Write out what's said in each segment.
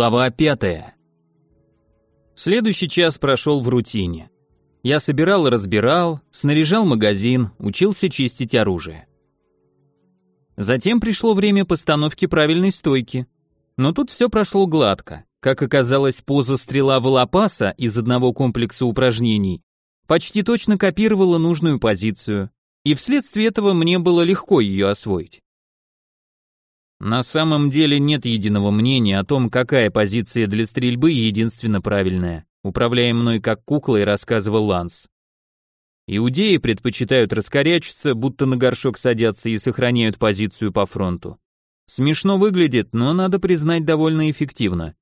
Глава пятая. Следующий час прошел в рутине. Я собирал и разбирал, снаряжал магазин, учился чистить оружие. Затем пришло время постановки правильной стойки. Но тут все прошло гладко. Как оказалось, поза стрела Волопаса из одного комплекса упражнений почти точно копировала нужную позицию, и вследствие этого мне было легко ее освоить. На самом деле нет единого мнения о том, какая позиция для стрельбы единственно правильная, управляя мной как куклой, рассказывал Ланс. Иудеи предпочитают раскорячиться, будто на горшок садятся и сохраняют позицию по фронту. Смешно выглядит, но надо признать довольно эффективно.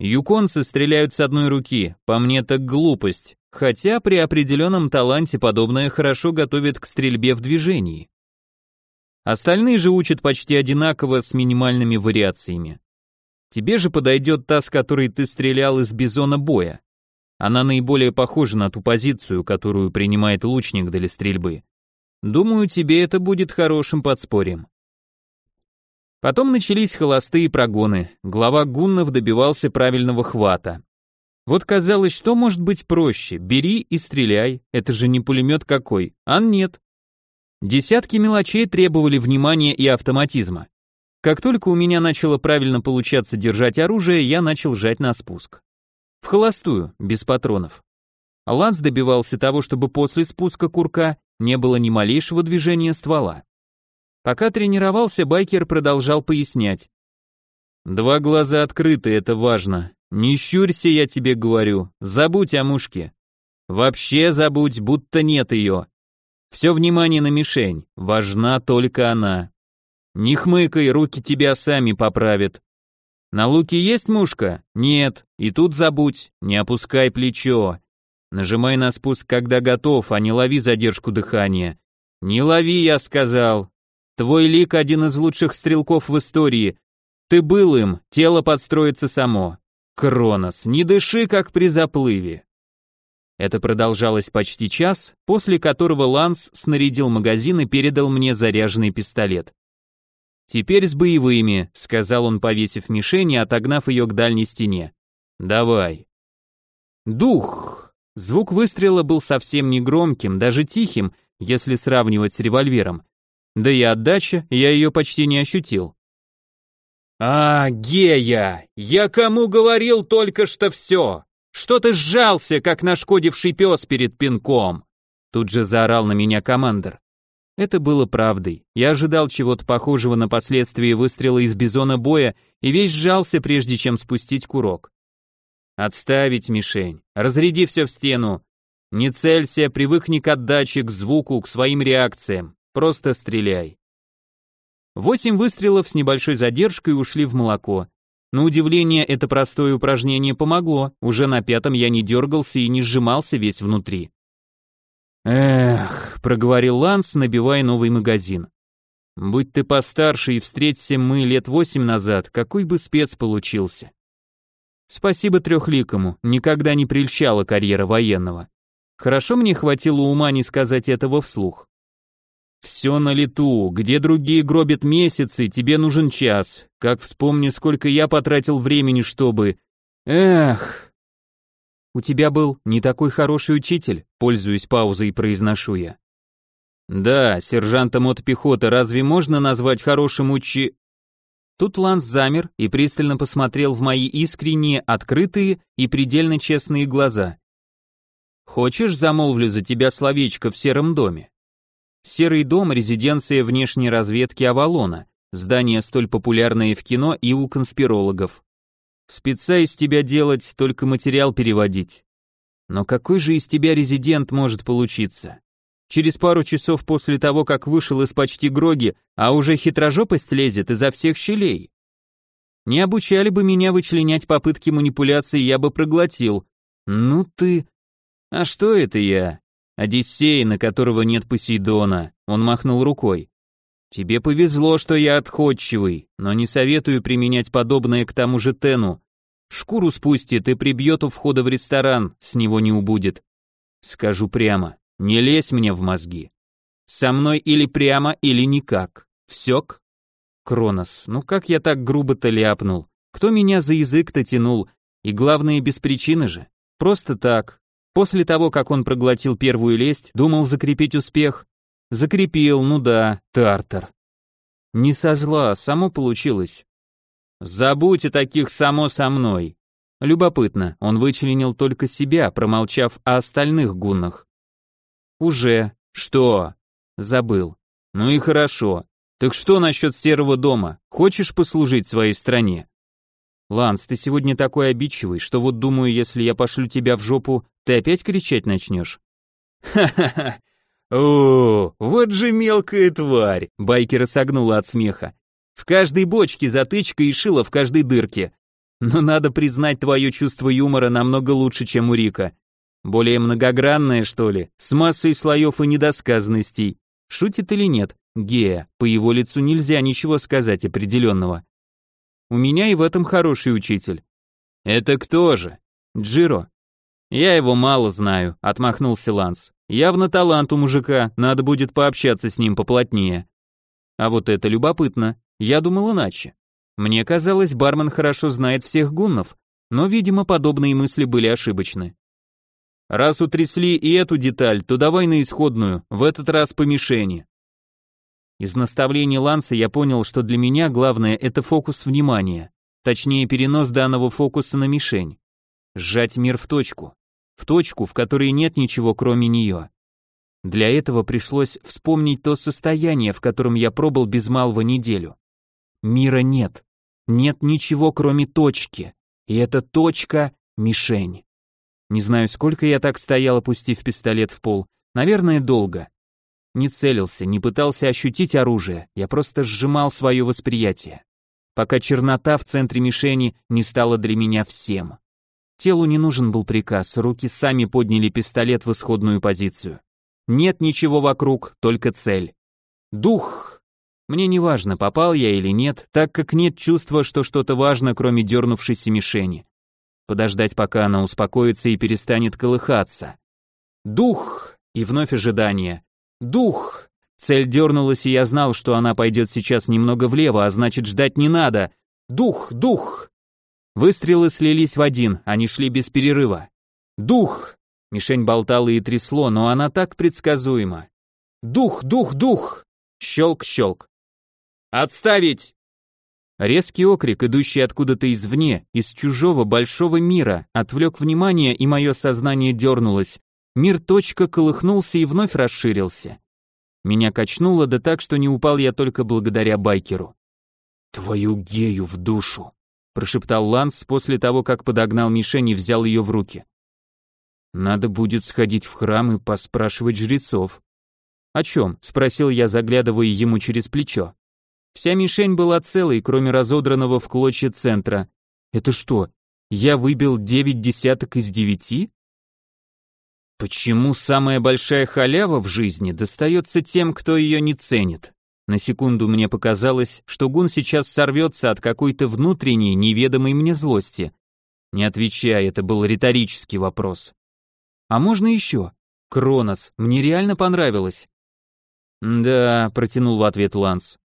Юконцы стреляют с одной руки, по мне так глупость, хотя при определенном таланте подобное хорошо готовит к стрельбе в движении. Остальные же учат почти одинаково с минимальными вариациями. Тебе же подойдет та, с которой ты стрелял из бизона боя. Она наиболее похожа на ту позицию, которую принимает лучник для стрельбы. Думаю, тебе это будет хорошим подспорьем. Потом начались холостые прогоны. Глава гуннов добивался правильного хвата. Вот казалось, что может быть проще? Бери и стреляй. Это же не пулемет какой. А нет. Десятки мелочей требовали внимания и автоматизма. Как только у меня начало правильно получаться держать оружие, я начал жать на спуск. В холостую, без патронов. Ланс добивался того, чтобы после спуска курка не было ни малейшего движения ствола. Пока тренировался, байкер продолжал пояснять. «Два глаза открыты, это важно. Не щурься, я тебе говорю. Забудь о мушке. Вообще забудь, будто нет ее. Все внимание на мишень, важна только она. Не хмыкай, руки тебя сами поправят. На луке есть мушка? Нет. И тут забудь, не опускай плечо. Нажимай на спуск, когда готов, а не лови задержку дыхания. Не лови, я сказал. Твой лик один из лучших стрелков в истории. Ты был им, тело подстроится само. Кронос, не дыши, как при заплыве. Это продолжалось почти час, после которого Ланс снарядил магазин и передал мне заряженный пистолет. «Теперь с боевыми», — сказал он, повесив мишень и отогнав ее к дальней стене. «Давай». «Дух!» Звук выстрела был совсем не громким, даже тихим, если сравнивать с револьвером. Да и отдача, я ее почти не ощутил. «А, Гея, я кому говорил только что все? Что ты сжался, как нашкодивший пес перед пинком?» Тут же заорал на меня командир. Это было правдой. Я ожидал чего-то похожего на последствия выстрела из бизона боя и весь сжался, прежде чем спустить курок. Отставить мишень, разряди все в стену. Не целься, привыкни к отдаче, к звуку, к своим реакциям. Просто стреляй. Восемь выстрелов с небольшой задержкой ушли в молоко. На удивление, это простое упражнение помогло, уже на пятом я не дергался и не сжимался весь внутри. «Эх», — проговорил Ланс, набивая новый магазин. «Будь ты постарше и встреться мы лет восемь назад, какой бы спец получился». Спасибо трехликому, никогда не прельщала карьера военного. Хорошо мне хватило ума не сказать этого вслух. Все на лету, где другие гробят месяцы, тебе нужен час. Как вспомню, сколько я потратил времени, чтобы... Эх... У тебя был не такой хороший учитель, пользуясь паузой, произношу я. Да, сержантом от пехоты разве можно назвать хорошим учи... Тут Ланс замер и пристально посмотрел в мои искренние, открытые и предельно честные глаза. «Хочешь, замолвлю за тебя словечко в сером доме?» Серый дом – резиденция внешней разведки Авалона, здание столь популярное в кино и у конспирологов. Спеца из тебя делать, только материал переводить. Но какой же из тебя резидент может получиться? Через пару часов после того, как вышел из почти Гроги, а уже хитрожопость лезет изо всех щелей. Не обучали бы меня вычленять попытки манипуляции, я бы проглотил. Ну ты... А что это я? Одиссей, на которого нет Посейдона. Он махнул рукой. Тебе повезло, что я отходчивый, но не советую применять подобное к тому же Тену. Шкуру спустит и прибьет у входа в ресторан, с него не убудет. Скажу прямо, не лезь мне в мозги. Со мной или прямо, или никак. Всек? Кронос, ну как я так грубо-то ляпнул? Кто меня за язык-то тянул? И главное, без причины же. Просто так. После того, как он проглотил первую лесть, думал закрепить успех. Закрепил, ну да, тартар. Не со зла, само получилось. Забудь о таких само со мной. Любопытно, он вычленил только себя, промолчав о остальных гуннах. Уже. Что? Забыл. Ну и хорошо. Так что насчет серого дома? Хочешь послужить своей стране? Ланс, ты сегодня такой обидчивый, что вот думаю, если я пошлю тебя в жопу, ты опять кричать начнешь. Ха-ха-ха. О, вот же мелкая тварь, байкера согнула от смеха. В каждой бочке затычка и шило в каждой дырке. Но надо признать, твое чувство юмора намного лучше, чем у Рика. Более многогранное, что ли, с массой слоев и недосказанностей. Шутит или нет? Гея, по его лицу нельзя ничего сказать определенного. У меня и в этом хороший учитель. Это кто же? Джиро. Я его мало знаю, отмахнулся Ланс. Явно талант у мужика, надо будет пообщаться с ним поплотнее. А вот это любопытно. Я думал иначе. Мне казалось, бармен хорошо знает всех гуннов, но, видимо, подобные мысли были ошибочны. Раз утрясли и эту деталь, то давай на исходную, в этот раз по мишени. Из наставлений Ланса я понял, что для меня главное это фокус внимания, точнее перенос данного фокуса на мишень. Сжать мир в точку. В точку, в которой нет ничего кроме нее. Для этого пришлось вспомнить то состояние, в котором я пробыл без малого неделю. Мира нет. Нет ничего, кроме точки. И эта точка — мишень. Не знаю, сколько я так стоял, опустив пистолет в пол. Наверное, долго. Не целился, не пытался ощутить оружие, я просто сжимал свое восприятие. Пока чернота в центре мишени не стала для меня всем. Телу не нужен был приказ, руки сами подняли пистолет в исходную позицию. Нет ничего вокруг, только цель. Дух! Мне не важно, попал я или нет, так как нет чувства, что что-то важно, кроме дернувшейся мишени. Подождать, пока она успокоится и перестанет колыхаться. Дух! И вновь ожидание. Дух! Цель дернулась, и я знал, что она пойдет сейчас немного влево, а значит ждать не надо. Дух! Дух! Выстрелы слились в один, они шли без перерыва. Дух! Мишень болтала и трясло, но она так предсказуема. Дух, дух, дух! Щелк-щелк. «Отставить!» Резкий окрик, идущий откуда-то извне, из чужого большого мира, отвлек внимание, и мое сознание дернулось. Мир точка колыхнулся и вновь расширился. Меня качнуло, да так, что не упал я только благодаря байкеру. «Твою гею в душу!» — прошептал Ланс после того, как подогнал мишень и взял ее в руки. «Надо будет сходить в храм и поспрашивать жрецов». «О чем?» — спросил я, заглядывая ему через плечо. Вся мишень была целой, кроме разодранного в клочья центра. Это что, я выбил девять десяток из девяти? Почему самая большая халява в жизни достается тем, кто ее не ценит? На секунду мне показалось, что Гун сейчас сорвется от какой-то внутренней, неведомой мне злости. Не отвечая, это был риторический вопрос. А можно еще? Кронос, мне реально понравилось. Да, протянул в ответ Ланс.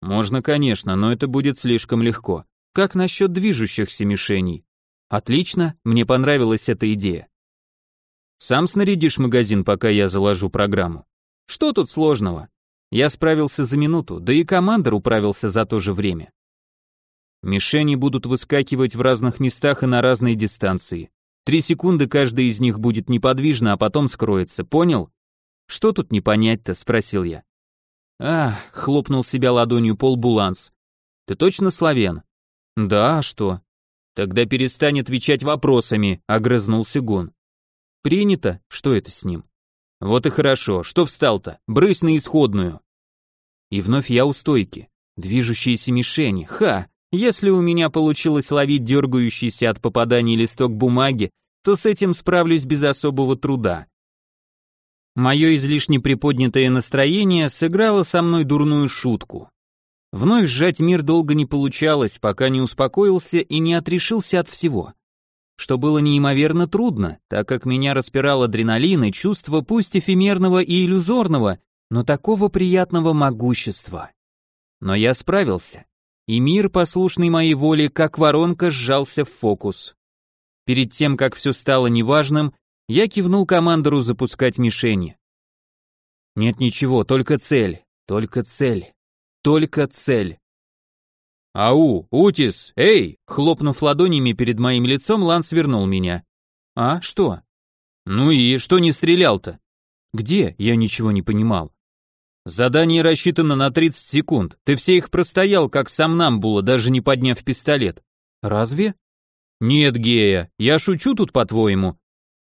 Можно, конечно, но это будет слишком легко. Как насчет движущихся мишеней? Отлично, мне понравилась эта идея. Сам снарядишь магазин, пока я заложу программу. Что тут сложного? Я справился за минуту, да и командор управился за то же время. Мишени будут выскакивать в разных местах и на разной дистанции. Три секунды каждая из них будет неподвижна, а потом скроется, понял? Что тут не понять-то, спросил я. А, хлопнул себя ладонью пол Буланс. Ты точно славян? Да, а что? Тогда перестань отвечать вопросами, огрызнулся Гон. Принято, что это с ним? Вот и хорошо, что встал-то? Брысь на исходную. И вновь я у стойки. Движущиеся мишени, ха! Если у меня получилось ловить дергающийся от попаданий листок бумаги, то с этим справлюсь без особого труда. Мое излишне приподнятое настроение сыграло со мной дурную шутку. Вновь сжать мир долго не получалось, пока не успокоился и не отрешился от всего. Что было неимоверно трудно, так как меня распирал адреналин и чувство пусть эфемерного и иллюзорного, но такого приятного могущества. Но я справился. и мир, послушный моей воле, как воронка, сжался в фокус. Перед тем, как все стало неважным, я кивнул командору запускать мишени. Нет ничего, только цель, только цель, только цель. «Ау, Утис, эй!» Хлопнув ладонями перед моим лицом, Ланс вернул меня. «А, что?» «Ну и что не стрелял-то?» «Где?» Я ничего не понимал. «Задание рассчитано на 30 секунд. Ты все их простоял, как сам нам было, даже не подняв пистолет». «Разве?» «Нет, Гея, я шучу тут, по-твоему».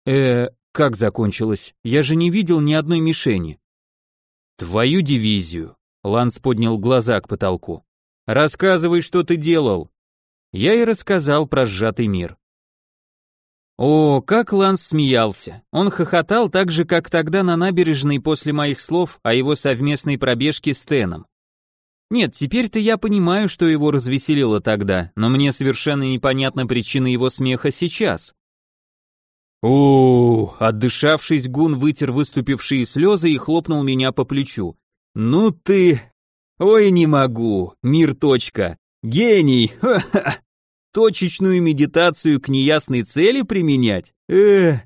«Э, как закончилось? Я же не видел ни одной мишени». «Твою дивизию», — Ланс поднял глаза к потолку. «Рассказывай, что ты делал». Я и рассказал про сжатый мир. О, как Ланс смеялся. Он хохотал так же, как тогда на набережной после моих слов о его совместной пробежке с Теном. Нет, теперь-то я понимаю, что его развеселило тогда, но мне совершенно непонятна причина его смеха сейчас. О, отдышавшись, Гун вытер выступившие слезы и хлопнул меня по плечу. Ну ты... Ой, не могу. Мир точка. Гений. Ха-ха точечную медитацию к неясной цели применять? Эх.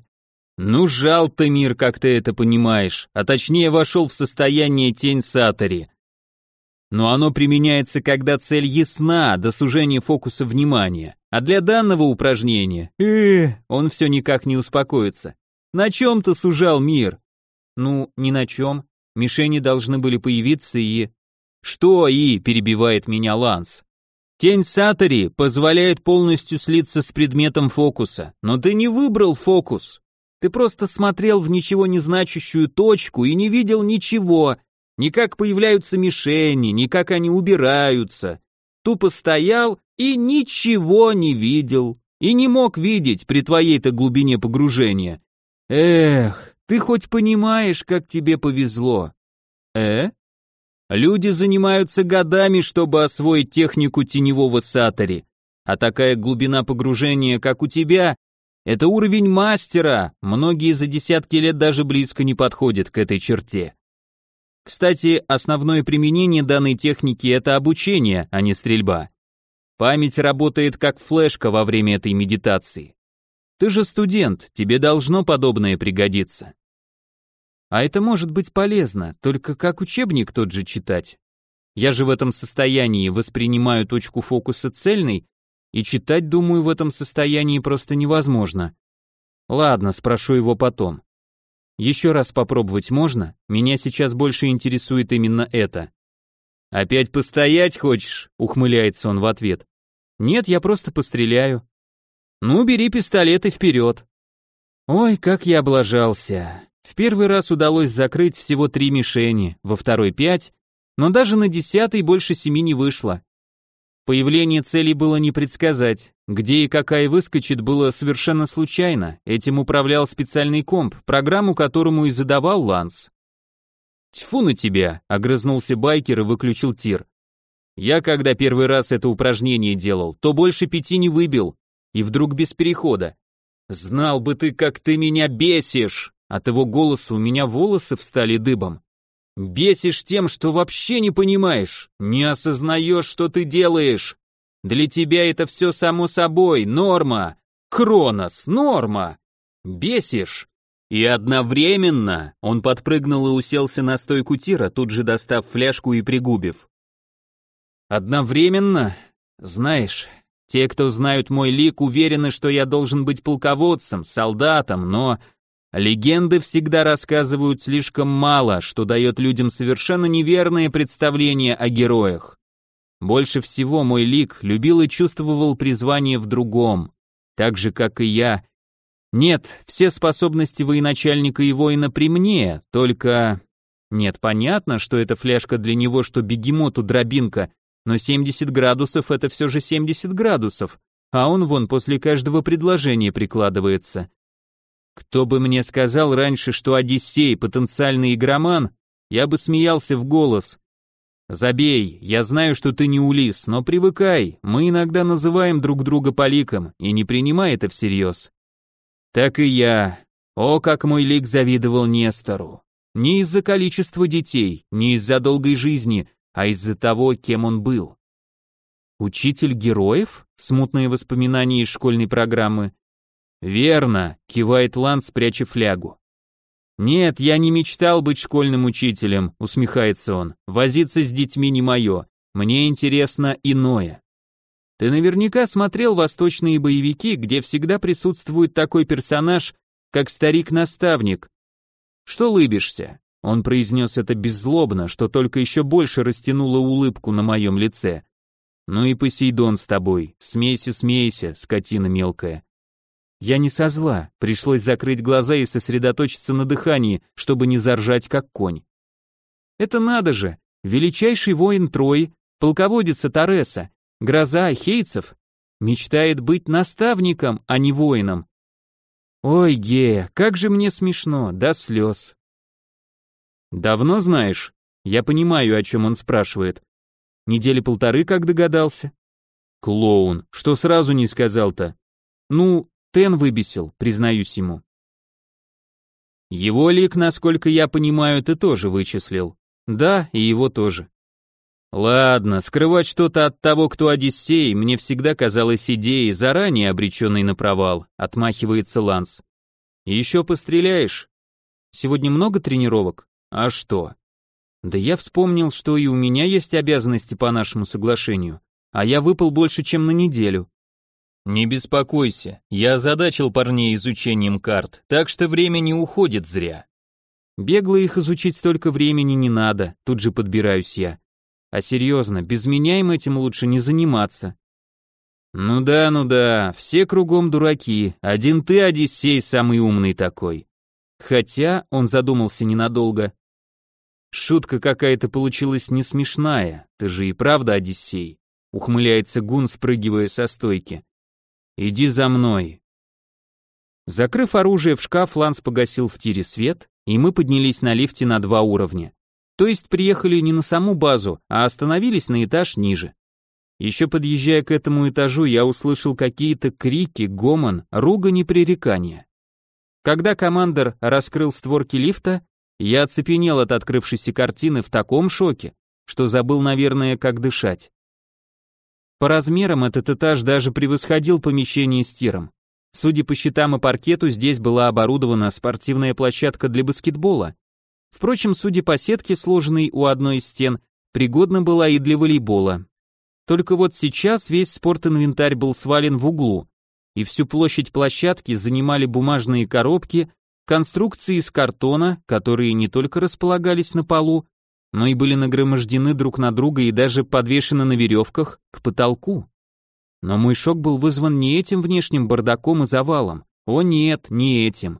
Ну, жал-то мир, как ты это понимаешь, а точнее вошел в состояние тень Сатори. Но оно применяется, когда цель ясна до сужения фокуса внимания. А для данного упражнения, э, он все никак не успокоится. На чем ты сужал мир? Ну, ни на чем. Мишени должны были появиться и... Что и, перебивает меня Ланс. Тень Сатори позволяет полностью слиться с предметом фокуса, но ты не выбрал фокус. Ты просто смотрел в ничего не значащую точку и не видел ничего, ни как появляются мишени, ни как они убираются. Тупо стоял и ничего не видел. И не мог видеть при твоей-то глубине погружения. Эх, ты хоть понимаешь, как тебе повезло? Э? Люди занимаются годами, чтобы освоить технику теневого сатори, а такая глубина погружения, как у тебя, это уровень мастера, многие за десятки лет даже близко не подходят к этой черте. Кстати, основное применение данной техники это обучение, а не стрельба. Память работает как флешка во время этой медитации. Ты же студент, тебе должно подобное пригодиться. А это может быть полезно, только как учебник тот же читать. Я же в этом состоянии воспринимаю точку фокуса цельной, и читать, думаю, в этом состоянии просто невозможно. Ладно, спрошу его потом. Еще раз попробовать можно? Меня сейчас больше интересует именно это. Опять постоять хочешь? Ухмыляется он в ответ. Нет, я просто постреляю. Ну, бери пистолет и вперед. Ой, как я облажался. В первый раз удалось закрыть всего три мишени, во второй пять, но даже на десятый больше семи не вышло. Появление цели было не предсказать, где и какая выскочит было совершенно случайно, этим управлял специальный комп, программу которому и задавал Ланс. «Тьфу на тебя!» — огрызнулся байкер и выключил тир. «Я, когда первый раз это упражнение делал, то больше пяти не выбил, и вдруг без перехода. Знал бы ты, как ты меня бесишь!» От его голоса у меня волосы встали дыбом. Бесишь тем, что вообще не понимаешь, не осознаешь, что ты делаешь. Для тебя это все само собой, норма. Кронос, норма. Бесишь. И одновременно он подпрыгнул и уселся на стойку тира, тут же достав фляжку и пригубив. Одновременно, знаешь, те, кто знают мой лик, уверены, что я должен быть полководцем, солдатом, но Легенды всегда рассказывают слишком мало, что дает людям совершенно неверное представление о героях. Больше всего мой лик любил и чувствовал призвание в другом, так же, как и я. Нет, все способности военачальника и воина при мне, только... Нет, понятно, что эта фляжка для него, что бегемоту дробинка, но 70 градусов это все же 70 градусов, а он вон после каждого предложения прикладывается. Кто бы мне сказал раньше, что Одиссей потенциальный игроман, я бы смеялся в голос. Забей, я знаю, что ты не Улис, но привыкай, мы иногда называем друг друга поликом, и не принимай это всерьез. Так и я. О, как мой лик завидовал Нестору. Не из-за количества детей, не из-за долгой жизни, а из-за того, кем он был. Учитель героев? Смутные воспоминания из школьной программы. Верно, кивает Ланс, пряча флягу. Нет, я не мечтал быть школьным учителем, усмехается он. Возиться с детьми не мое. Мне интересно иное. Ты наверняка смотрел восточные боевики, где всегда присутствует такой персонаж, как старик-наставник. Что лыбишься? Он произнес это беззлобно, что только еще больше растянуло улыбку на моем лице. Ну и Посейдон с тобой, смейся, смейся, скотина мелкая. Я не со зла, пришлось закрыть глаза и сосредоточиться на дыхании, чтобы не заржать как конь. Это надо же, величайший воин Трой, полководица Тареса, гроза хейцев, мечтает быть наставником, а не воином. Ой, Гея, как же мне смешно, до слез. Давно знаешь? Я понимаю, о чем он спрашивает. Недели полторы, как догадался. Клоун, что сразу не сказал-то? Ну, Тен выбесил, признаюсь ему. Его лик, насколько я понимаю, ты тоже вычислил. Да, и его тоже. Ладно, скрывать что-то от того, кто Одиссей, мне всегда казалось идеей, заранее обреченной на провал, отмахивается Ланс. Еще постреляешь? Сегодня много тренировок? А что? Да я вспомнил, что и у меня есть обязанности по нашему соглашению, а я выпал больше, чем на неделю. Не беспокойся, я озадачил парней изучением карт, так что время не уходит зря. Бегло их изучить столько времени не надо, тут же подбираюсь я. А серьезно, без меня им этим лучше не заниматься. Ну да, ну да, все кругом дураки, один ты, Одиссей, самый умный такой. Хотя, он задумался ненадолго. Шутка какая-то получилась не смешная, ты же и правда Одиссей. Ухмыляется Гун, спрыгивая со стойки. Иди за мной. Закрыв оружие в шкаф, Ланс погасил в тире свет, и мы поднялись на лифте на два уровня. То есть приехали не на саму базу, а остановились на этаж ниже. Еще подъезжая к этому этажу, я услышал какие-то крики, гомон, ругань и пререкания. Когда командор раскрыл створки лифта, я оцепенел от открывшейся картины в таком шоке, что забыл, наверное, как дышать. По размерам этот этаж даже превосходил помещение с тиром. Судя по щитам и паркету, здесь была оборудована спортивная площадка для баскетбола, Впрочем, судя по сетке, сложенной у одной из стен, пригодна была и для волейбола. Только вот сейчас весь спортинвентарь был свален в углу, и всю площадь площадки занимали бумажные коробки, конструкции из картона, которые не только располагались на полу, но и были нагромождены друг на друга и даже подвешены на веревках к потолку. Но мой шок был вызван не этим внешним бардаком и завалом. О нет, не этим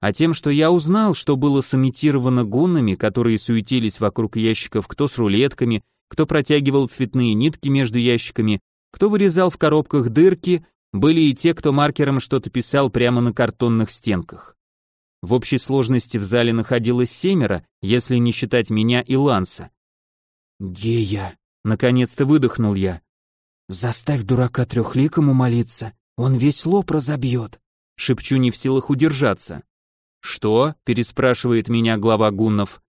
а тем, что я узнал, что было сымитировано гуннами, которые суетились вокруг ящиков кто с рулетками, кто протягивал цветные нитки между ящиками, кто вырезал в коробках дырки, были и те, кто маркером что-то писал прямо на картонных стенках. В общей сложности в зале находилось семеро, если не считать меня и Ланса. «Гея!» — наконец-то выдохнул я. «Заставь дурака трехликому молиться, он весь лоб разобьет», — шепчу не в силах удержаться. «Что?» – переспрашивает меня глава гуннов.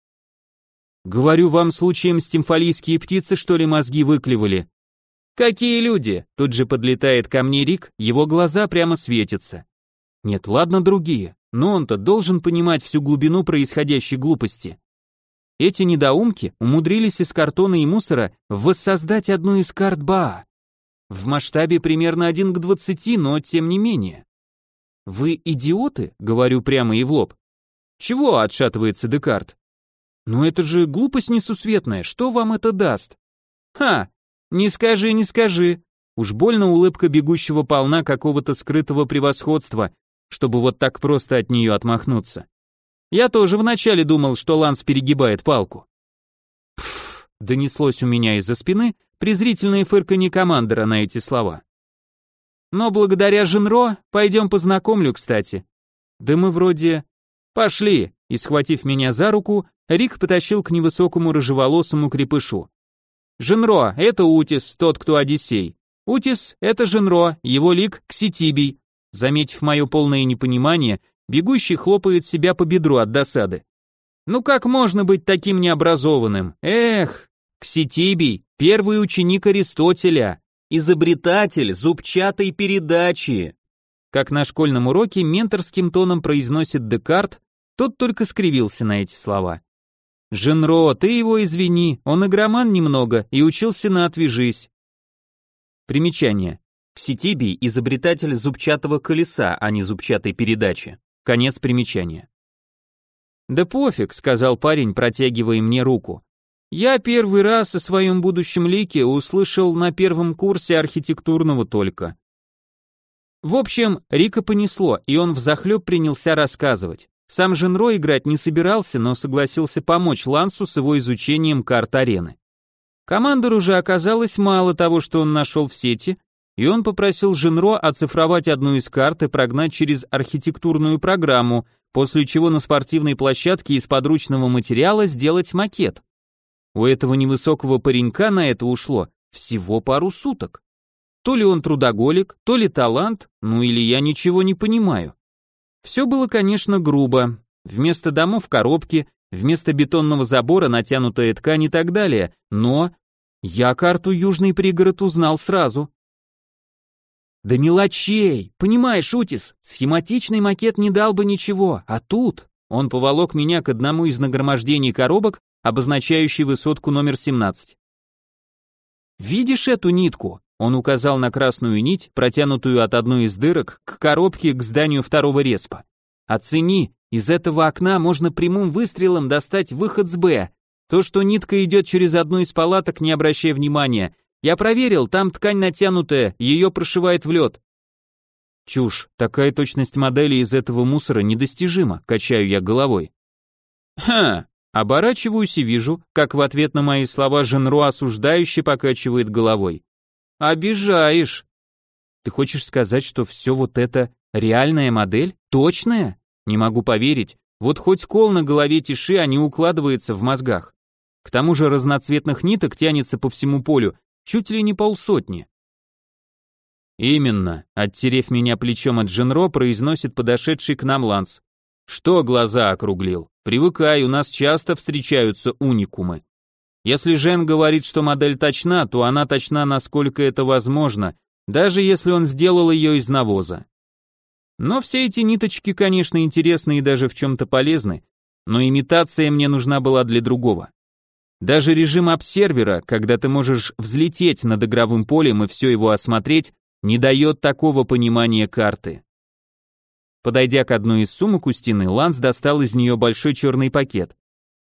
«Говорю, вам случаем стимфалийские птицы, что ли, мозги выклевали?» «Какие люди?» – тут же подлетает ко мне Рик, его глаза прямо светятся. «Нет, ладно, другие, но он-то должен понимать всю глубину происходящей глупости. Эти недоумки умудрились из картона и мусора воссоздать одну из карт Баа. В масштабе примерно один к двадцати, но тем не менее. «Вы идиоты?» — говорю прямо и в лоб. «Чего?» — отшатывается Декарт. «Ну это же глупость несусветная, что вам это даст?» «Ха! Не скажи, не скажи!» Уж больно улыбка бегущего полна какого-то скрытого превосходства, чтобы вот так просто от нее отмахнуться. Я тоже вначале думал, что Ланс перегибает палку. Пф, донеслось у меня из-за спины презрительное фырканье командора на эти слова. Но благодаря Женро пойдем познакомлю, кстати. Да мы вроде... Пошли!» И схватив меня за руку, Рик потащил к невысокому рыжеволосому крепышу. «Женро, это Утис, тот, кто Одиссей. Утис — это Женро, его лик — Кситибий». Заметив мое полное непонимание, бегущий хлопает себя по бедру от досады. «Ну как можно быть таким необразованным? Эх, Кситибий, Первый ученик Аристотеля, изобретатель зубчатой передачи. Как на школьном уроке менторским тоном произносит Декарт, тот только скривился на эти слова. «Женро, ты его извини, он игроман немного и учился на «отвяжись». Примечание. Кситибий – изобретатель зубчатого колеса, а не зубчатой передачи. Конец примечания. «Да пофиг», — сказал парень, протягивая мне руку. «Я первый раз о своем будущем лике услышал на первом курсе архитектурного только». В общем, Рика понесло, и он взахлеб принялся рассказывать. Сам Женро играть не собирался, но согласился помочь Лансу с его изучением карт арены. Командору же оказалось мало того, что он нашел в сети, и он попросил Женро оцифровать одну из карт и прогнать через архитектурную программу, после чего на спортивной площадке из подручного материала сделать макет. У этого невысокого паренька на это ушло всего пару суток. То ли он трудоголик, то ли талант, ну или я ничего не понимаю. Все было, конечно, грубо. Вместо домов коробки, вместо бетонного забора натянутая ткань и так далее, но я карту Южный пригород узнал сразу. Да мелочей, понимаешь, Утис, схематичный макет не дал бы ничего, а тут он поволок меня к одному из нагромождений коробок, обозначающей высотку номер 17. Видишь эту нитку? Он указал на красную нить, протянутую от одной из дырок к коробке к зданию второго респа. Оцени, из этого окна можно прямым выстрелом достать выход с Б. То, что нитка идет через одну из палаток, не обращай внимания, я проверил, там ткань натянутая, ее прошивает в лед. Чушь, такая точность модели из этого мусора недостижима, качаю я головой. Ха, оборачиваюсь и вижу, как в ответ на мои слова Женру осуждающе покачивает головой. Обижаешь. Ты хочешь сказать, что все вот это реальная модель? Точная? Не могу поверить. Вот хоть кол на голове тиши, а не укладывается в мозгах. К тому же разноцветных ниток тянется по всему полю, чуть ли не полсотни. Именно, оттерев меня плечом от Женро, произносит подошедший к нам Ланс. Что глаза округлил? Привыкай, у нас часто встречаются уникумы. Если Жен говорит, что модель точна, то она точна, насколько это возможно, даже если он сделал ее из навоза. Но все эти ниточки, конечно, интересны и даже в чем-то полезны, но имитация мне нужна была для другого. Даже режим обсервера, когда ты можешь взлететь над игровым полем и все его осмотреть, не дает такого понимания карты. Подойдя к одной из сумок у стены, Ланс достал из нее большой черный пакет.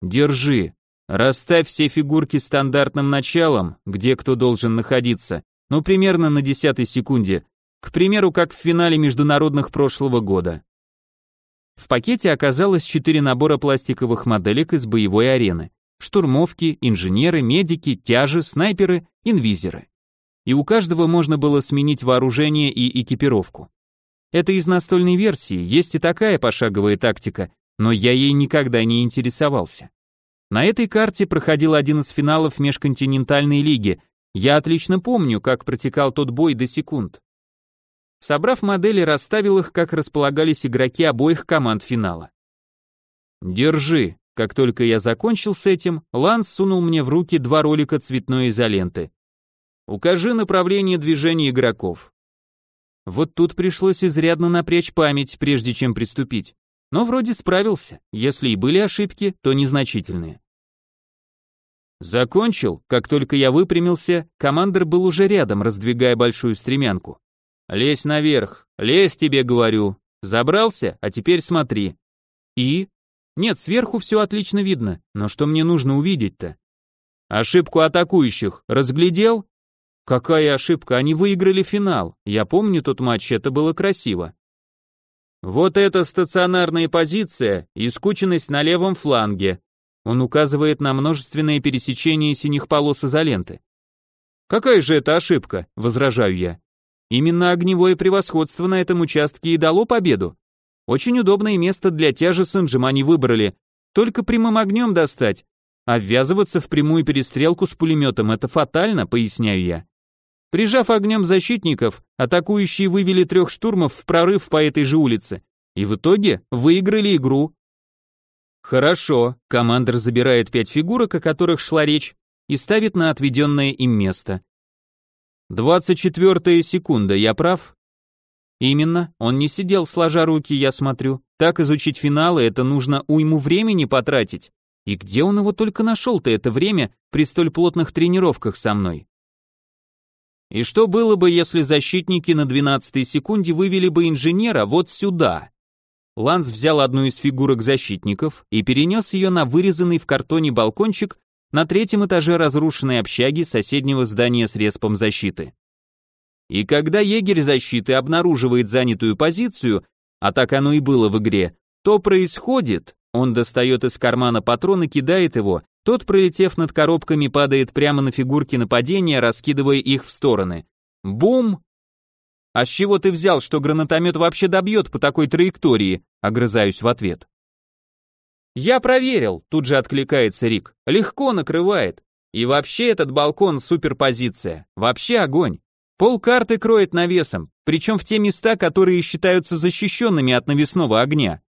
«Держи. Расставь все фигурки стандартным началом, где кто должен находиться, ну примерно на десятой секунде, к примеру, как в финале международных прошлого года». В пакете оказалось четыре набора пластиковых моделек из боевой арены штурмовки, инженеры, медики, тяжи, снайперы, инвизеры. И у каждого можно было сменить вооружение и экипировку. Это из настольной версии, есть и такая пошаговая тактика, но я ей никогда не интересовался. На этой карте проходил один из финалов межконтинентальной лиги. Я отлично помню, как протекал тот бой до секунд. Собрав модели, расставил их, как располагались игроки обоих команд финала. «Держи», как только я закончил с этим, Ланс сунул мне в руки два ролика цветной изоленты. «Укажи направление движения игроков». Вот тут пришлось изрядно напрячь память, прежде чем приступить. Но вроде справился, если и были ошибки, то незначительные. Закончил, как только я выпрямился, командир был уже рядом, раздвигая большую стремянку. «Лезь наверх, лезь тебе, говорю. Забрался, а теперь смотри». И нет, сверху все отлично видно, но что мне нужно увидеть-то? Ошибку атакующих разглядел? Какая ошибка, они выиграли финал. Я помню тот матч, это было красиво. Вот эта стационарная позиция и скученность на левом фланге. Он указывает на множественное пересечение синих полос изоленты. Какая же это ошибка, возражаю я. Именно огневое превосходство на этом участке и дало победу. Очень удобное место для с они выбрали. Только прямым огнем достать. А ввязываться в прямую перестрелку с пулеметом – это фатально, поясняю я. Прижав огнем защитников, атакующие вывели трех штурмов в прорыв по этой же улице. И в итоге выиграли игру. Хорошо, командир забирает пять фигурок, о которых шла речь, и ставит на отведенное им место. Двадцать четвертая секунда, я прав? Именно, он не сидел сложа руки, я смотрю. Так изучить финалы, это нужно уйму времени потратить. И где он его только нашел-то это время при столь плотных тренировках со мной? И что было бы, если защитники на 12 секунде вывели бы инженера вот сюда? Ланс взял одну из фигурок защитников и перенес ее на вырезанный в картоне балкончик на третьем этаже разрушенной общаги соседнего здания с респом защиты. И когда егерь защиты обнаруживает занятую позицию, а так оно и было в игре, то происходит, он достает из кармана патрон и кидает его, тот, пролетев над коробками, падает прямо на фигурки нападения, раскидывая их в стороны. Бум! А с чего ты взял, что гранатомет вообще добьет по такой траектории? Огрызаюсь в ответ. Я проверил, тут же откликается Рик. Легко накрывает. И вообще этот балкон суперпозиция. Вообще огонь. Пол карты кроет навесом, причем в те места, которые считаются защищенными от навесного огня.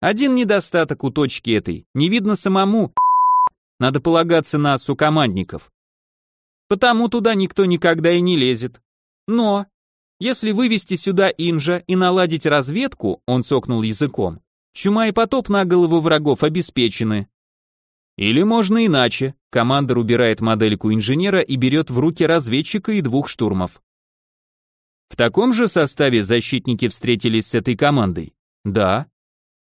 Один недостаток у точки этой. Не видно самому, надо полагаться на сукомандников. Потому туда никто никогда и не лезет. Но, если вывести сюда Инжа и наладить разведку, он цокнул языком, чума и потоп на голову врагов обеспечены. Или можно иначе, командор убирает модельку инженера и берет в руки разведчика и двух штурмов. В таком же составе защитники встретились с этой командой? Да.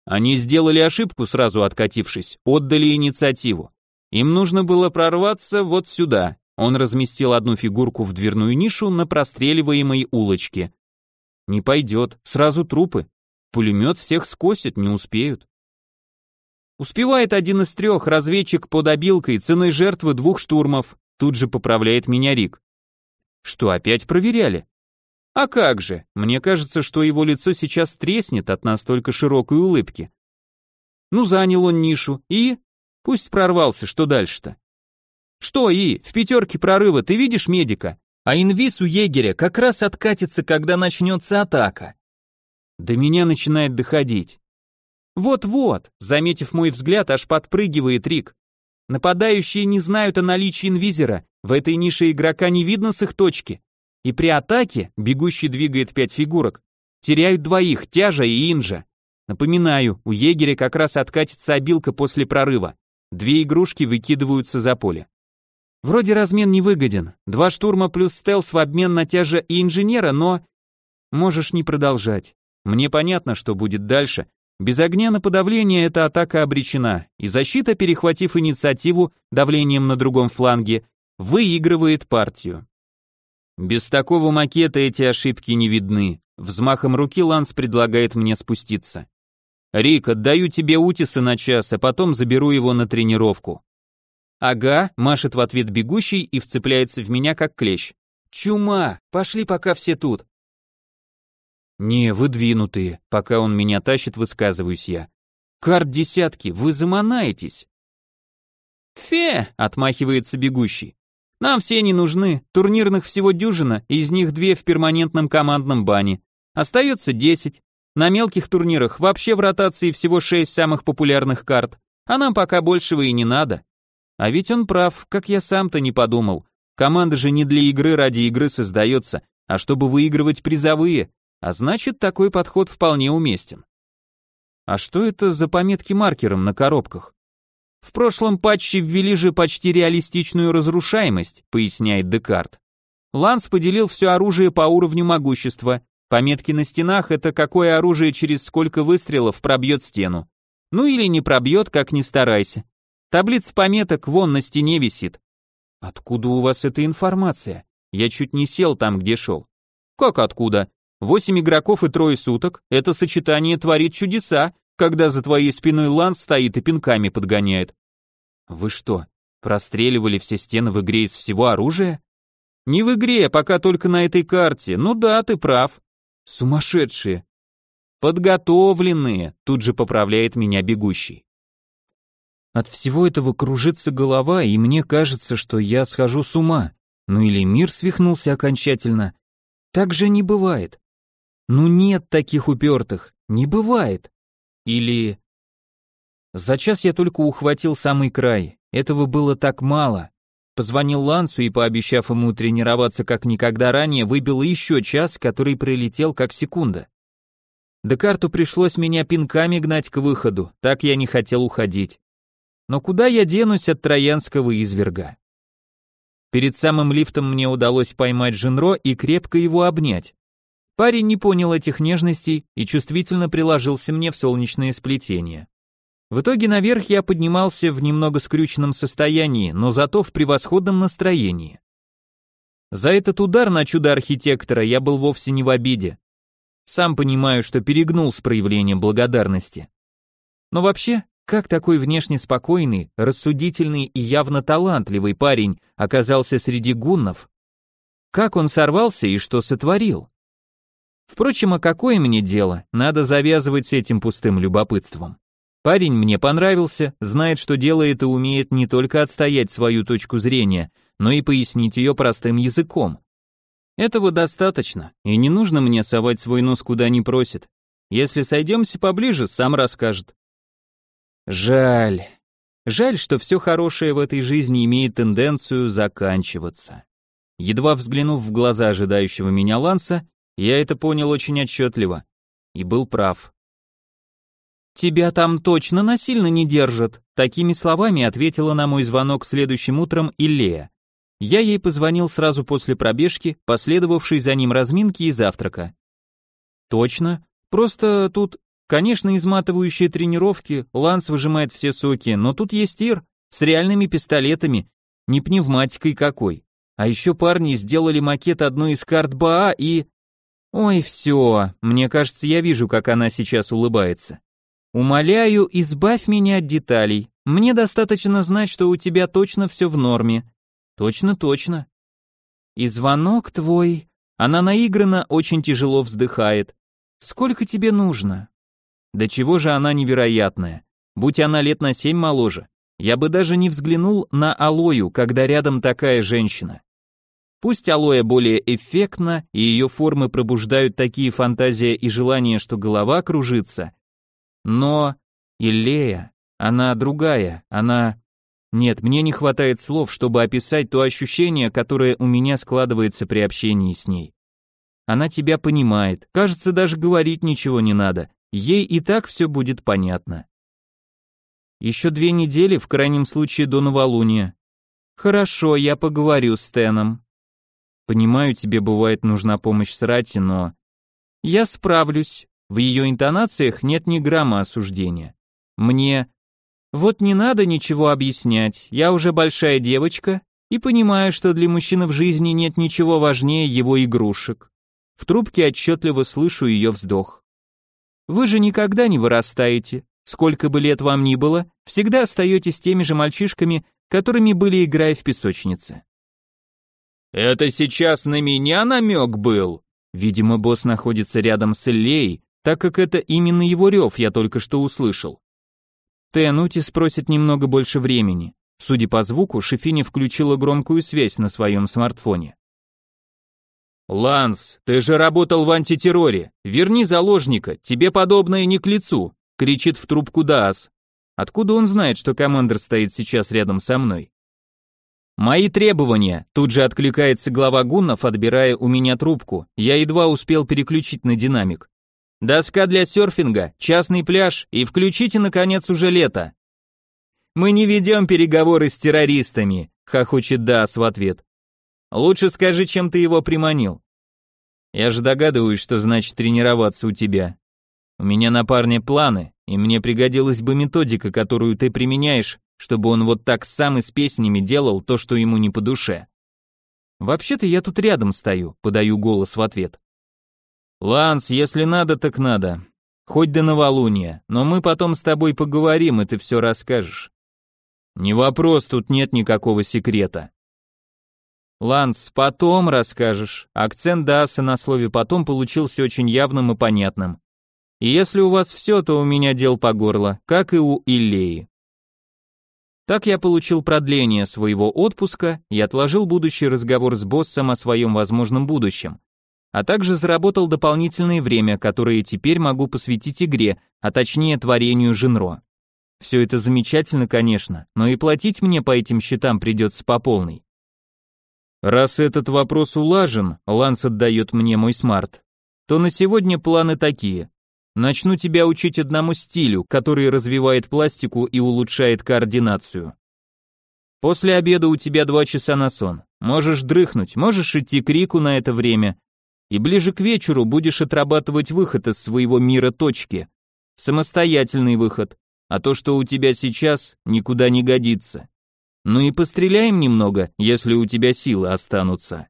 Они сделали ошибку, сразу откатившись, отдали инициативу. Им нужно было прорваться вот сюда. Он разместил одну фигурку в дверную нишу на простреливаемой улочке. Не пойдет, сразу трупы. Пулемет всех скосит, не успеют. Успевает один из трех, разведчик под обилкой, ценой жертвы двух штурмов. Тут же поправляет меня Рик. Что, опять проверяли? А как же, мне кажется, что его лицо сейчас треснет от настолько широкой улыбки. Ну, занял он нишу, и... Пусть прорвался, что дальше-то? Что, И, в пятерке прорыва ты видишь медика? А инвиз у егеря как раз откатится, когда начнется атака. До меня начинает доходить. Вот-вот, заметив мой взгляд, аж подпрыгивает Рик. Нападающие не знают о наличии инвизера, в этой нише игрока не видно с их точки. И при атаке, бегущий двигает пять фигурок, теряют двоих, Тяжа и Инжа. Напоминаю, у егеря как раз откатится обилка после прорыва. Две игрушки выкидываются за поле. Вроде размен не выгоден. Два штурма плюс стелс в обмен на тяжа и инженера, но... Можешь не продолжать. Мне понятно, что будет дальше. Без огня на подавление эта атака обречена, и защита, перехватив инициативу давлением на другом фланге, выигрывает партию. Без такого макета эти ошибки не видны. Взмахом руки Ланс предлагает мне спуститься. «Рик, отдаю тебе Утиса на час, а потом заберу его на тренировку». «Ага», машет в ответ бегущий и вцепляется в меня как клещ. «Чума! Пошли пока все тут!» «Не, выдвинутые», пока он меня тащит, высказываюсь я. «Карт десятки, вы заманаетесь!» «Тфе!» — отмахивается бегущий. «Нам все не нужны, турнирных всего дюжина, из них две в перманентном командном бане. Остается десять, на мелких турнирах вообще в ротации всего шесть самых популярных карт, а нам пока большего и не надо. А ведь он прав, как я сам-то не подумал. Команда же не для игры ради игры создается, а чтобы выигрывать призовые, а значит такой подход вполне уместен. А что это за пометки маркером на коробках? В прошлом патче ввели же почти реалистичную разрушаемость, поясняет Декарт. Ланс поделил все оружие по уровню могущества, Пометки на стенах — это какое оружие через сколько выстрелов пробьет стену. Ну или не пробьет, как ни старайся. Таблица пометок вон на стене висит. Откуда у вас эта информация? Я чуть не сел там, где шел. Как откуда? Восемь игроков и трое суток — это сочетание творит чудеса, когда за твоей спиной ланс стоит и пинками подгоняет. Вы что, простреливали все стены в игре из всего оружия? Не в игре, пока только на этой карте. Ну да, ты прав. Сумасшедшие. Подготовленные, тут же поправляет меня бегущий. От всего этого кружится голова, и мне кажется, что я схожу с ума. Ну или мир свихнулся окончательно. Так же не бывает. Ну нет таких упертых, не бывает. Или... За час я только ухватил самый край, этого было так мало. Позвонил Лансу и, пообещав ему тренироваться как никогда ранее, выбил еще час, который пролетел как секунда. Декарту пришлось меня пинками гнать к выходу, так я не хотел уходить. Но куда я денусь от троянского изверга? Перед самым лифтом мне удалось поймать Женро и крепко его обнять. Парень не понял этих нежностей и чувствительно приложился мне в солнечное сплетение. В итоге наверх я поднимался в немного скрюченном состоянии, но зато в превосходном настроении. За этот удар на чудо архитектора я был вовсе не в обиде. Сам понимаю, что перегнул с проявлением благодарности. Но вообще, как такой внешне спокойный, рассудительный и явно талантливый парень оказался среди гуннов? Как он сорвался и что сотворил? Впрочем, а какое мне дело? Надо завязывать с этим пустым любопытством. Парень мне понравился, знает, что делает и умеет не только отстоять свою точку зрения, но и пояснить ее простым языком. Этого достаточно, и не нужно мне совать свой нос куда не просит. Если сойдемся поближе, сам расскажет. Жаль. Жаль, что все хорошее в этой жизни имеет тенденцию заканчиваться. Едва взглянув в глаза ожидающего меня Ланса, я это понял очень отчетливо. И был прав. «Тебя там точно насильно не держат», такими словами ответила на мой звонок следующим утром Иллея. Я ей позвонил сразу после пробежки, последовавшей за ним разминки и завтрака. «Точно. Просто тут, конечно, изматывающие тренировки, Ланс выжимает все соки, но тут есть тир с реальными пистолетами, не пневматикой какой. А еще парни сделали макет одной из карт БА и... Ой, все, мне кажется, я вижу, как она сейчас улыбается. Умоляю, избавь меня от деталей. Мне достаточно знать, что у тебя точно все в норме. Точно, точно. И звонок твой. Она наигранно очень тяжело вздыхает. Сколько тебе нужно? Да чего же она невероятная. Будь она лет на семь моложе, я бы даже не взглянул на Алою, когда рядом такая женщина. Пусть алоэ более эффектна, и ее формы пробуждают такие фантазии и желания, что голова кружится, но Иллея, она другая, она... Нет, мне не хватает слов, чтобы описать то ощущение, которое у меня складывается при общении с ней. Она тебя понимает, кажется, даже говорить ничего не надо, ей и так все будет понятно. Еще две недели, в крайнем случае до новолуния. Хорошо, я поговорю с Теном. Понимаю, тебе бывает нужна помощь с Рати, но... Я справлюсь, в ее интонациях нет ни грамма осуждения. Мне... Вот не надо ничего объяснять, я уже большая девочка и понимаю, что для мужчины в жизни нет ничего важнее его игрушек. В трубке отчетливо слышу ее вздох. Вы же никогда не вырастаете, сколько бы лет вам ни было, всегда остаетесь теми же мальчишками, которыми были играя в песочнице. «Это сейчас на меня намек был?» Видимо, босс находится рядом с Эллей, так как это именно его рев я только что услышал. Тенути спросит немного больше времени. Судя по звуку, Шефини включила громкую связь на своем смартфоне. «Ланс, ты же работал в антитерроре. Верни заложника, тебе подобное не к лицу», кричит в трубку Даас. Откуда он знает, что командир стоит сейчас рядом со мной? «Мои требования», тут же откликается глава гуннов, отбирая у меня трубку. Я едва успел переключить на динамик. Доска для серфинга, частный пляж и включите, наконец, уже лето. Мы не ведем переговоры с террористами, хохочет Дас в ответ. Лучше скажи, чем ты его приманил. Я же догадываюсь, что значит тренироваться у тебя. У меня на парня планы, и мне пригодилась бы методика, которую ты применяешь, чтобы он вот так сам и с песнями делал то, что ему не по душе. Вообще-то я тут рядом стою, подаю голос в ответ. «Ланс, если надо, так надо. Хоть до новолуния, но мы потом с тобой поговорим, и ты все расскажешь». «Не вопрос, тут нет никакого секрета». «Ланс, потом расскажешь». Акцент Дааса на слове «потом» получился очень явным и понятным. И если у вас все, то у меня дел по горло, как и у Иллеи. Так я получил продление своего отпуска и отложил будущий разговор с боссом о своем возможном будущем а также заработал дополнительное время, которое теперь могу посвятить игре, а точнее творению Женро. Все это замечательно, конечно, но и платить мне по этим счетам придется по полной. Раз этот вопрос улажен, Ланс отдает мне мой смарт, то на сегодня планы такие. Начну тебя учить одному стилю, который развивает пластику и улучшает координацию. После обеда у тебя два часа на сон. Можешь дрыхнуть, можешь идти к Рику на это время. И ближе к вечеру будешь отрабатывать выход из своего мира точки. Самостоятельный выход. А то, что у тебя сейчас, никуда не годится. Ну и постреляем немного, если у тебя силы останутся.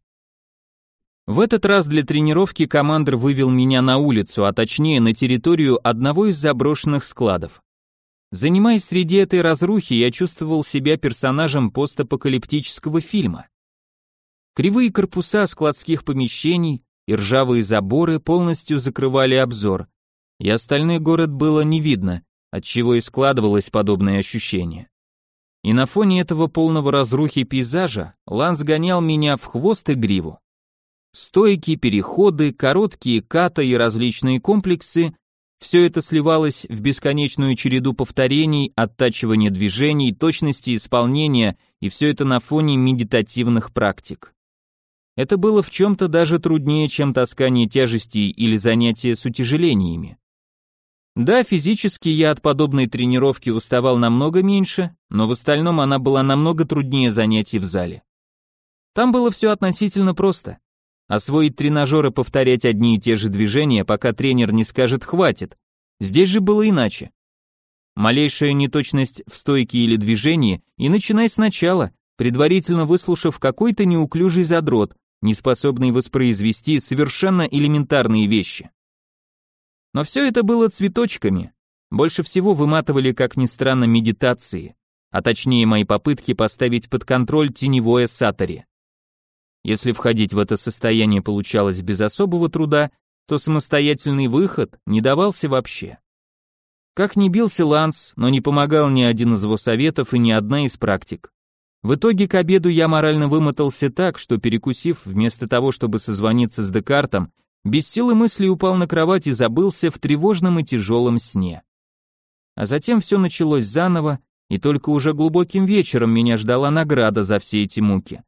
В этот раз для тренировки командир вывел меня на улицу, а точнее на территорию одного из заброшенных складов. Занимаясь среди этой разрухи, я чувствовал себя персонажем постапокалиптического фильма. Кривые корпуса складских помещений и ржавые заборы полностью закрывали обзор, и остальной город было не видно, отчего и складывалось подобное ощущение. И на фоне этого полного разрухи пейзажа Ланс гонял меня в хвост и гриву. Стойки, переходы, короткие ката и различные комплексы – все это сливалось в бесконечную череду повторений, оттачивания движений, точности исполнения, и все это на фоне медитативных практик. Это было в чем-то даже труднее, чем таскание тяжестей или занятия с утяжелениями. Да, физически я от подобной тренировки уставал намного меньше, но в остальном она была намного труднее занятий в зале. Там было все относительно просто. Освоить тренажер и повторять одни и те же движения, пока тренер не скажет «хватит». Здесь же было иначе. Малейшая неточность в стойке или движении, и начинай сначала, предварительно выслушав какой-то неуклюжий задрот, не способный воспроизвести совершенно элементарные вещи. Но все это было цветочками. Больше всего выматывали, как ни странно, медитации, а точнее мои попытки поставить под контроль теневое сатори. Если входить в это состояние получалось без особого труда, то самостоятельный выход не давался вообще. Как ни бился Ланс, но не помогал ни один из его советов и ни одна из практик. В итоге к обеду я морально вымотался так, что перекусив, вместо того, чтобы созвониться с Декартом, без силы мысли упал на кровать и забылся в тревожном и тяжелом сне. А затем все началось заново, и только уже глубоким вечером меня ждала награда за все эти муки.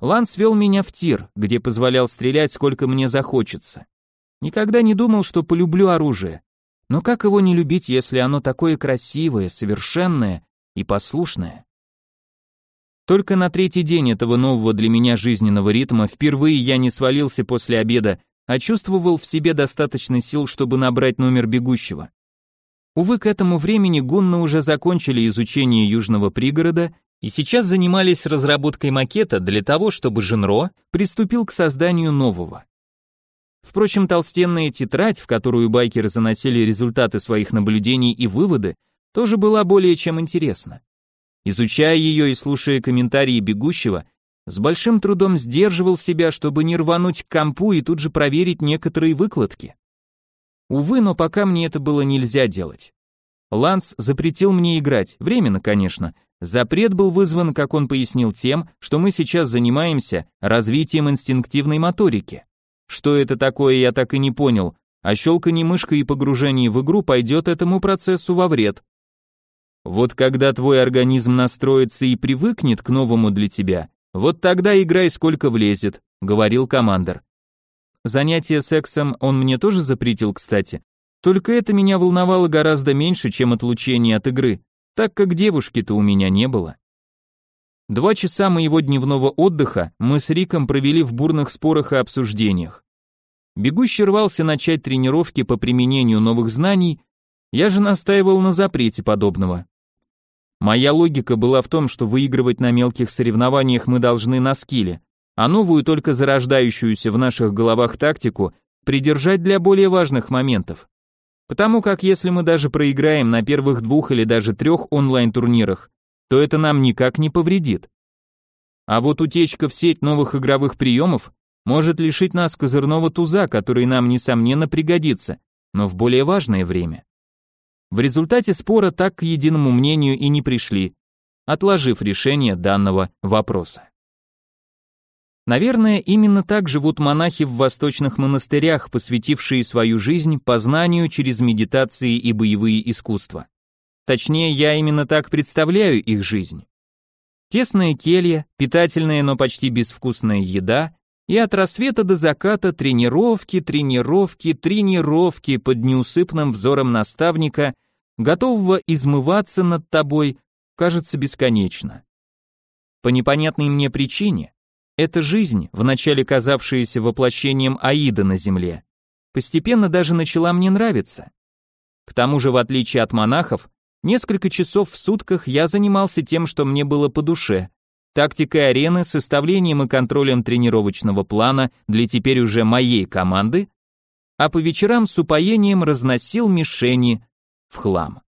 Ланс вел меня в тир, где позволял стрелять сколько мне захочется. Никогда не думал, что полюблю оружие. Но как его не любить, если оно такое красивое, совершенное и послушное? Только на третий день этого нового для меня жизненного ритма впервые я не свалился после обеда а чувствовал в себе достаточно сил, чтобы набрать номер бегущего. Увы, к этому времени гунны уже закончили изучение южного пригорода и сейчас занимались разработкой макета для того, чтобы Женро приступил к созданию нового. Впрочем, толстенная тетрадь, в которую байкеры заносили результаты своих наблюдений и выводы, тоже была более чем интересна. Изучая ее и слушая комментарии бегущего, с большим трудом сдерживал себя, чтобы не рвануть к компу и тут же проверить некоторые выкладки. Увы, но пока мне это было нельзя делать. Ланс запретил мне играть, временно, конечно. Запрет был вызван, как он пояснил, тем, что мы сейчас занимаемся развитием инстинктивной моторики. Что это такое, я так и не понял, а щелканье мышкой и погружение в игру пойдет этому процессу во вред. Вот когда твой организм настроится и привыкнет к новому для тебя, «Вот тогда играй сколько влезет», — говорил командир. Занятие сексом он мне тоже запретил, кстати. Только это меня волновало гораздо меньше, чем отлучение от игры, так как девушки-то у меня не было. Два часа моего дневного отдыха мы с Риком провели в бурных спорах и обсуждениях. Бегущий рвался начать тренировки по применению новых знаний, я же настаивал на запрете подобного. Моя логика была в том, что выигрывать на мелких соревнованиях мы должны на скиле, а новую только зарождающуюся в наших головах тактику придержать для более важных моментов. Потому как если мы даже проиграем на первых двух или даже трех онлайн-турнирах, то это нам никак не повредит. А вот утечка в сеть новых игровых приемов может лишить нас козырного туза, который нам, несомненно, пригодится, но в более важное время. В результате спора так к единому мнению и не пришли, отложив решение данного вопроса. Наверное, именно так живут монахи в восточных монастырях, посвятившие свою жизнь познанию через медитации и боевые искусства. Точнее, я именно так представляю их жизнь. Тесная келья, питательная, но почти безвкусная еда, и от рассвета до заката тренировки, тренировки, тренировки под неусыпным взором наставника, готового измываться над тобой, кажется бесконечно. По непонятной мне причине, эта жизнь, вначале казавшаяся воплощением Аида на земле, постепенно даже начала мне нравиться. К тому же, в отличие от монахов, несколько часов в сутках я занимался тем, что мне было по душе, тактикой арены, составлением и контролем тренировочного плана для теперь уже моей команды, а по вечерам с упоением разносил мишени в хлам.